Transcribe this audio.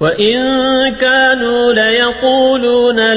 وإن كانوا ليقولون